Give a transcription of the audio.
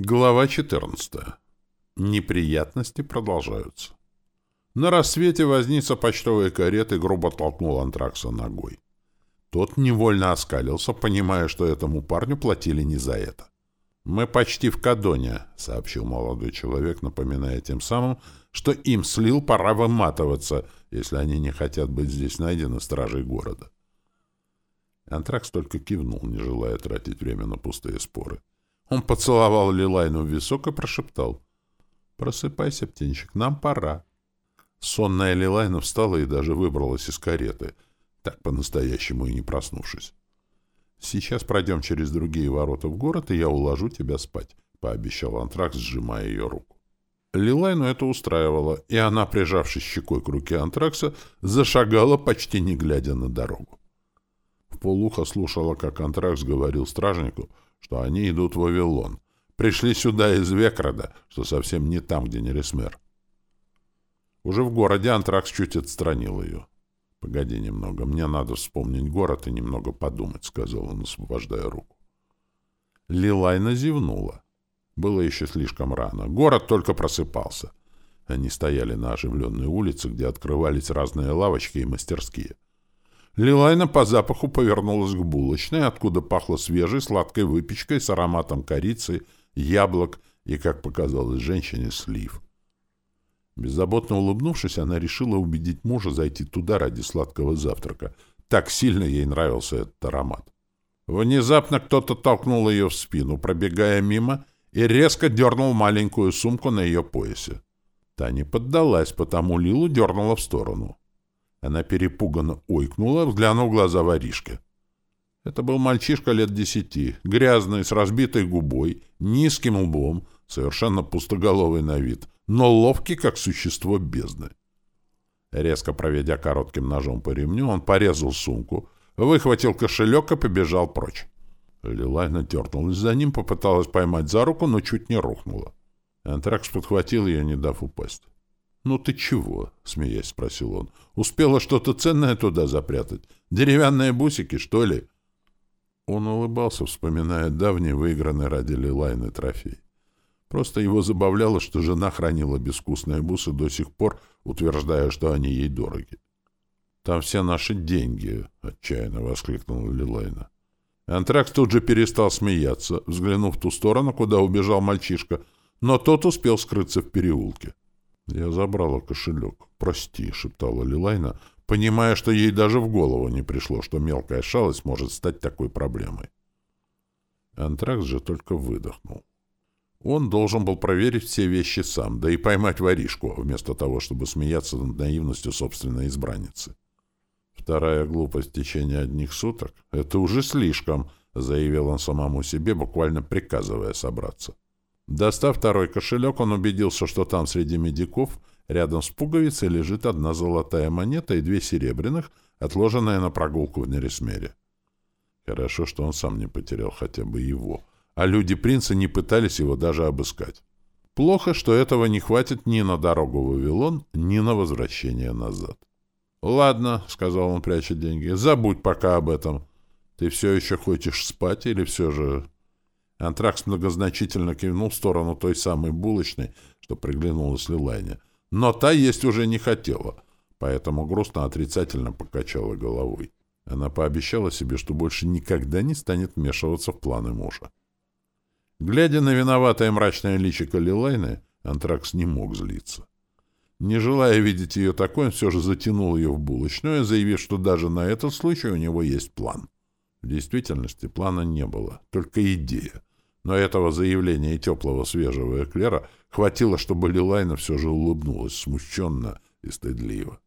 Глава 14. Неприятности продолжаются. На рассвете возница почтовой кареты грубо толкнул антракса ногой. Тот невольно оскалился, понимая, что этому парню платили не за это. «Мы почти в Кадоне», — сообщил молодой человек, напоминая тем самым, что им слил пора выматываться, если они не хотят быть здесь найдены стражей города. Антракс только кивнул, не желая тратить время на пустые споры. Он поцеловал Лилайну в висок и прошептал. «Просыпайся, птенчик, нам пора». Сонная Лилайна встала и даже выбралась из кареты, так по-настоящему и не проснувшись. «Сейчас пройдем через другие ворота в город, и я уложу тебя спать», — пообещал Антракс, сжимая ее руку. Лилайну это устраивало, и она, прижавшись щекой к руке Антракса, зашагала, почти не глядя на дорогу. В полухо слушала, как Антракс говорил стражнику — что они идут в Вавилон. Пришли сюда из Векрода, что совсем не там, где Нересмер. Уже в городе Антракс чуть отстранил ее. — Погоди немного, мне надо вспомнить город и немного подумать, — сказал он, освобождая руку. Лилайна зевнула. Было еще слишком рано. Город только просыпался. Они стояли на оживленной улице, где открывались разные лавочки и мастерские. — Лилайна по запаху повернулась к булочной, откуда пахло свежей сладкой выпечкой с ароматом корицы, яблок и, как показалось женщине, слив. Беззаботно улыбнувшись, она решила убедить мужа зайти туда ради сладкого завтрака. Так сильно ей нравился этот аромат. Внезапно кто-то толкнул ее в спину, пробегая мимо, и резко дернул маленькую сумку на ее поясе. Та не поддалась, потому Лилу дернула в сторону. Она перепуганно ойкнула, взглянув в глаза воришки. Это был мальчишка лет десяти, грязный, с разбитой губой, низким лбом, совершенно пустоголовый на вид, но ловкий, как существо бездны. Резко проведя коротким ножом по ремню, он порезал сумку, выхватил кошелек и побежал прочь. Лилайна дернулась за ним, попыталась поймать за руку, но чуть не рухнула. Антракс подхватил ее, не дав упасть. «Ну ты чего?» — смеясь спросил он. «Успела что-то ценное туда запрятать? Деревянные бусики, что ли?» Он улыбался, вспоминая давний выигранный ради Лилайны трофей. Просто его забавляло, что жена хранила безвкусные бусы до сих пор, утверждая, что они ей дороги. «Там все наши деньги!» — отчаянно воскликнула Лилайна. Антракс тут же перестал смеяться, взглянув в ту сторону, куда убежал мальчишка, но тот успел скрыться в переулке. «Я забрала кошелек. Прости», — шептала Лилайна, понимая, что ей даже в голову не пришло, что мелкая шалость может стать такой проблемой. Антракс же только выдохнул. Он должен был проверить все вещи сам, да и поймать воришку, вместо того, чтобы смеяться над наивностью собственной избранницы. Вторая глупость в течение одних суток — это уже слишком, — заявил он самому себе, буквально приказывая собраться. Достав второй кошелек, он убедился, что там среди медиков рядом с пуговицей лежит одна золотая монета и две серебряных, отложенные на прогулку в Нересмере. Хорошо, что он сам не потерял хотя бы его, а люди принца не пытались его даже обыскать. Плохо, что этого не хватит ни на дорогу в Вавилон, ни на возвращение назад. «Ладно», — сказал он, пряча деньги, — «забудь пока об этом. Ты все еще хочешь спать или все же Антракс многозначительно кивнул в сторону той самой булочной, что приглянулась Лилайне. Но та есть уже не хотела, поэтому грустно отрицательно покачала головой. Она пообещала себе, что больше никогда не станет вмешиваться в планы мужа. Глядя на виноватое мрачное личико Лилайны, Антракс не мог злиться. Не желая видеть ее такой, он все же затянул ее в булочную, заявив, что даже на этот случай у него есть план. В действительности плана не было, только идея. Но этого заявления и теплого свежего эклера хватило, чтобы Лилайна все же улыбнулась смущенно и стыдливо.